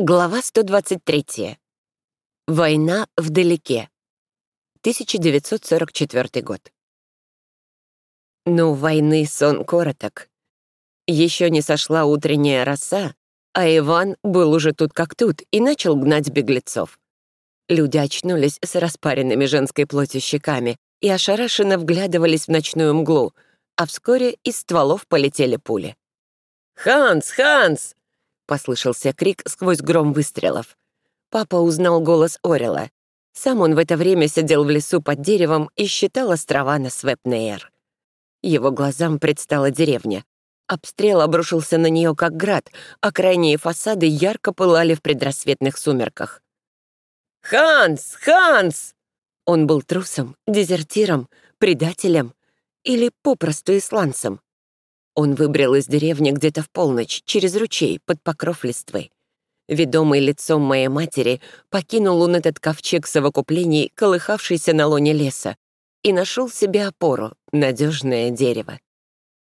Глава 123. Война вдалеке. 1944 год. Но у войны сон короток. Еще не сошла утренняя роса, а Иван был уже тут как тут и начал гнать беглецов. Люди очнулись с распаренными женской плотью щеками и ошарашенно вглядывались в ночную мглу, а вскоре из стволов полетели пули. «Ханс! Ханс!» Послышался крик сквозь гром выстрелов. Папа узнал голос Орела. Сам он в это время сидел в лесу под деревом и считал острова на Свепнеер. Его глазам предстала деревня. Обстрел обрушился на нее как град, а крайние фасады ярко пылали в предрассветных сумерках. «Ханс! Ханс!» Он был трусом, дезертиром, предателем или попросту исландцем. Он выбрел из деревни где-то в полночь, через ручей, под покров листвы. Ведомый лицом моей матери, покинул он этот ковчег совокуплений, колыхавшийся на лоне леса, и нашел себе опору — надежное дерево.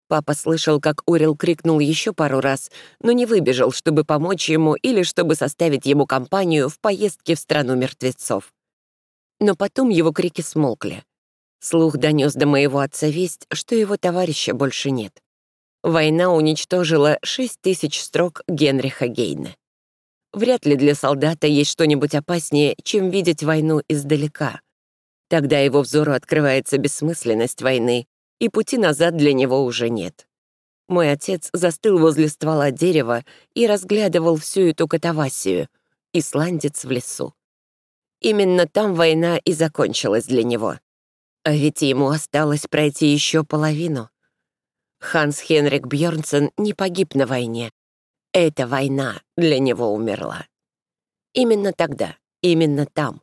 Папа слышал, как Урил крикнул еще пару раз, но не выбежал, чтобы помочь ему или чтобы составить ему компанию в поездке в страну мертвецов. Но потом его крики смолкли. Слух донес до моего отца весть, что его товарища больше нет. Война уничтожила 6 тысяч строк Генриха Гейна. Вряд ли для солдата есть что-нибудь опаснее, чем видеть войну издалека. Тогда его взору открывается бессмысленность войны, и пути назад для него уже нет. Мой отец застыл возле ствола дерева и разглядывал всю эту катавасию, исландец в лесу. Именно там война и закончилась для него. А ведь ему осталось пройти еще половину. Ханс Хенрик Бьорнсен не погиб на войне. Эта война для него умерла. Именно тогда, именно там.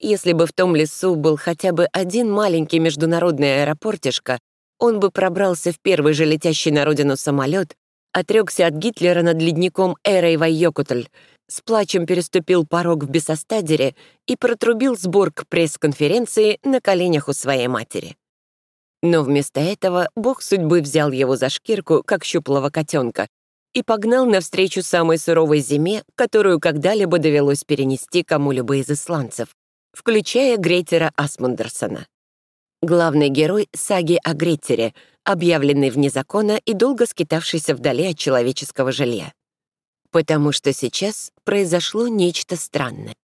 Если бы в том лесу был хотя бы один маленький международный аэропортишко, он бы пробрался в первый же летящий на родину самолет, отрекся от Гитлера над ледником Эрой Вайокутль, с плачем переступил порог в Бесостадере и протрубил сбор к пресс-конференции на коленях у своей матери. Но вместо этого бог судьбы взял его за шкирку, как щуплого котенка, и погнал навстречу самой суровой зиме, которую когда-либо довелось перенести кому-либо из исландцев, включая Грейтера Асмундерсона. Главный герой саги о Грейтере, объявленный вне закона и долго скитавшийся вдали от человеческого жилья. Потому что сейчас произошло нечто странное.